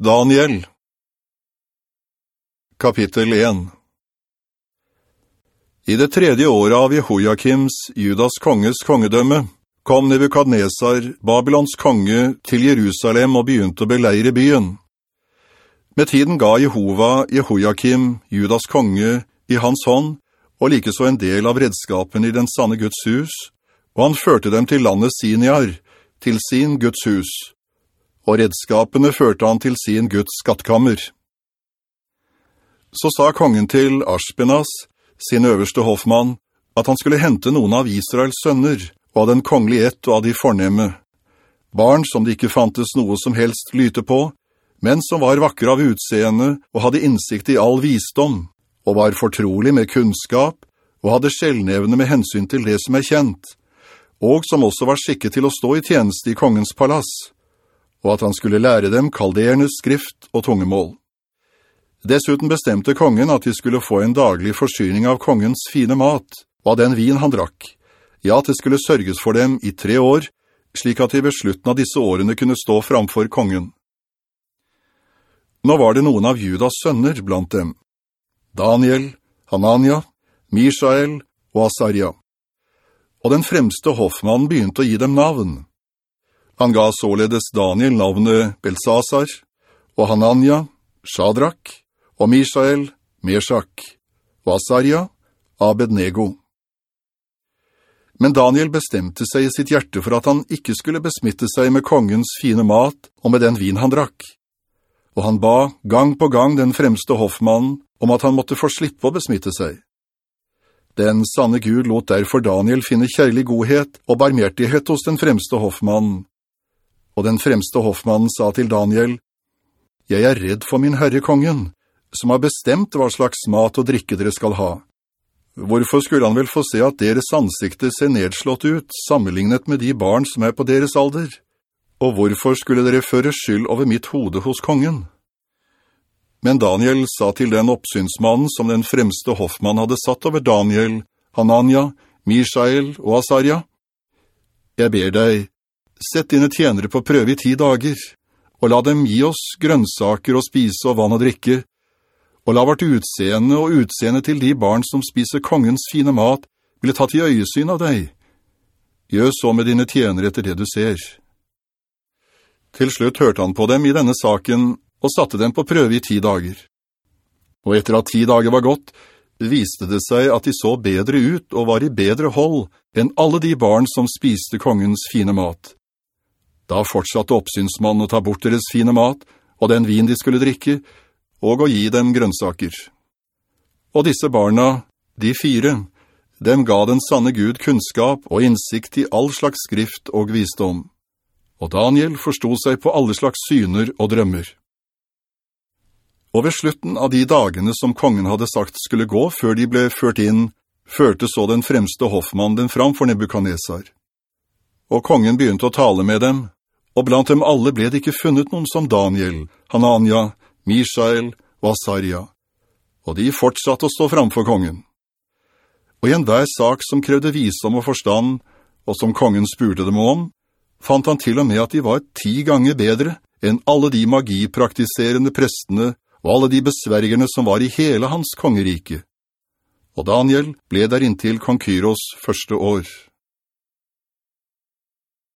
Daniel Kapittel 1 I det tredje året av Jehoiakims, Judas konges kongedømme, kom Nebukadnesar, Babylons konge, til Jerusalem og begynte å beleire byen. Med tiden ga Jehova Jehoiakim, Judas konge, i hans hånd, og likeså en del av redskapen i den sanne Guds hus, og han førte dem til landet Siniar, til sin Guds hus og redskapene førte han til sin Guds skattkammer. Så sa kongen til Aspenas, sin øverste hoffmann, at han skulle hente noen av Israels sønner, og av den kongelige ett og av de fornemme. Barn som det ikke fantes noe som helst lyte på, men som var vakre av utseende og hadde innsikt i all visdom, og var fortrolig med kunnskap, og hadde skjellnevne med hensyn til det som er kjent, og som også var skikket til å stå i tjeneste i kongens palass og at han skulle lære dem kaldernes skrift og tungemål. Dessuten bestemte kongen at de skulle få en daglig forsyning av kongens fine mat, og av den vin han drakk. Ja, at det skulle sørges for dem i tre år, slik at de ved slutten av disse årene kunne stå framfor kongen. Nå var det noen av Judas sønner blant dem. Daniel, Hanania, Mishael og Asaria. Og den fremste hoffmannen begynte å gi dem navn. Han ga således Daniel navnet Belsasar, og Hanania, Shadrach, og Mishael, Meshach, og Asaria, Abednego. Men Daniel bestemte seg i sitt hjerte for at han ikke skulle besmitte seg med kongens fine mat og med den vin han drakk. Og han ba gang på gang den fremste hoffmannen om at han måtte få slippe å besmitte seg. Den sanne Gud lot derfor Daniel finne kjærlig godhet og barmhjertighet hos den fremste hoffmannen, og den fremste hoffmannen sa til Daniel, «Jeg er redd for min herre kongen, som har bestemt hva slags mat og drikke dere skal ha. Hvorfor skulle han vel få se at deres ansikte ser nedslått ut, sammenlignet med de barn som er på deres alder? Og hvorfor skulle dere føre skyld over mitt hode hos kongen?» Men Daniel sa til den oppsynsmannen som den fremste hoffmann hadde satt over Daniel, Hanania, Mishael og Asaria, «Jeg ber deg, Sett dine tjenere på prøve i ti dager, og la dem gi oss grønnsaker å spise og vann å drikke, og la vårt utseende og utseende til de barn som spiser kongens fine mat, bli tatt i øyesyn av deg. Gjør så med dine tjenere etter det du ser. Til slutt hørte han på dem i denne saken, og satte dem på prøve i ti dager. Og etter at ti dager var gått, viste det seg at de så bedre ut og var i bedre hold enn alle de barn som spiste kongens fine mat. Da fortsatte oppsynsmannen å ta bort deres fine mat, og den vin de skulle drikke, og å gi dem grønnsaker. Og disse barna, de fire, dem ga den sanne Gud kunnskap og innsikt i all slags skrift og visdom. Og Daniel forstod seg på alle slags syner og drømmer. Og ved slutten av de dagene som kongen hadde sagt skulle gå før de ble ført inn, førte så den fremste hoffmannen den fram for Nebuchadnezzar. Og kongen begynte å tale med dem, og blant dem alle ble det ikke funnet noen som Daniel, Hanania, Mishael og Asaria, og de fortsatte å stå framfor kongen. Og i enhver sak som krevde visdom og forstand, og som kongen spurte dem om, fant han til og med at de var ti ganger bedre enn alle de magipraktiserende prestene og alle de besvergerne som var i hele hans kongerike. Og Daniel ble der inntil kong Kyros første år.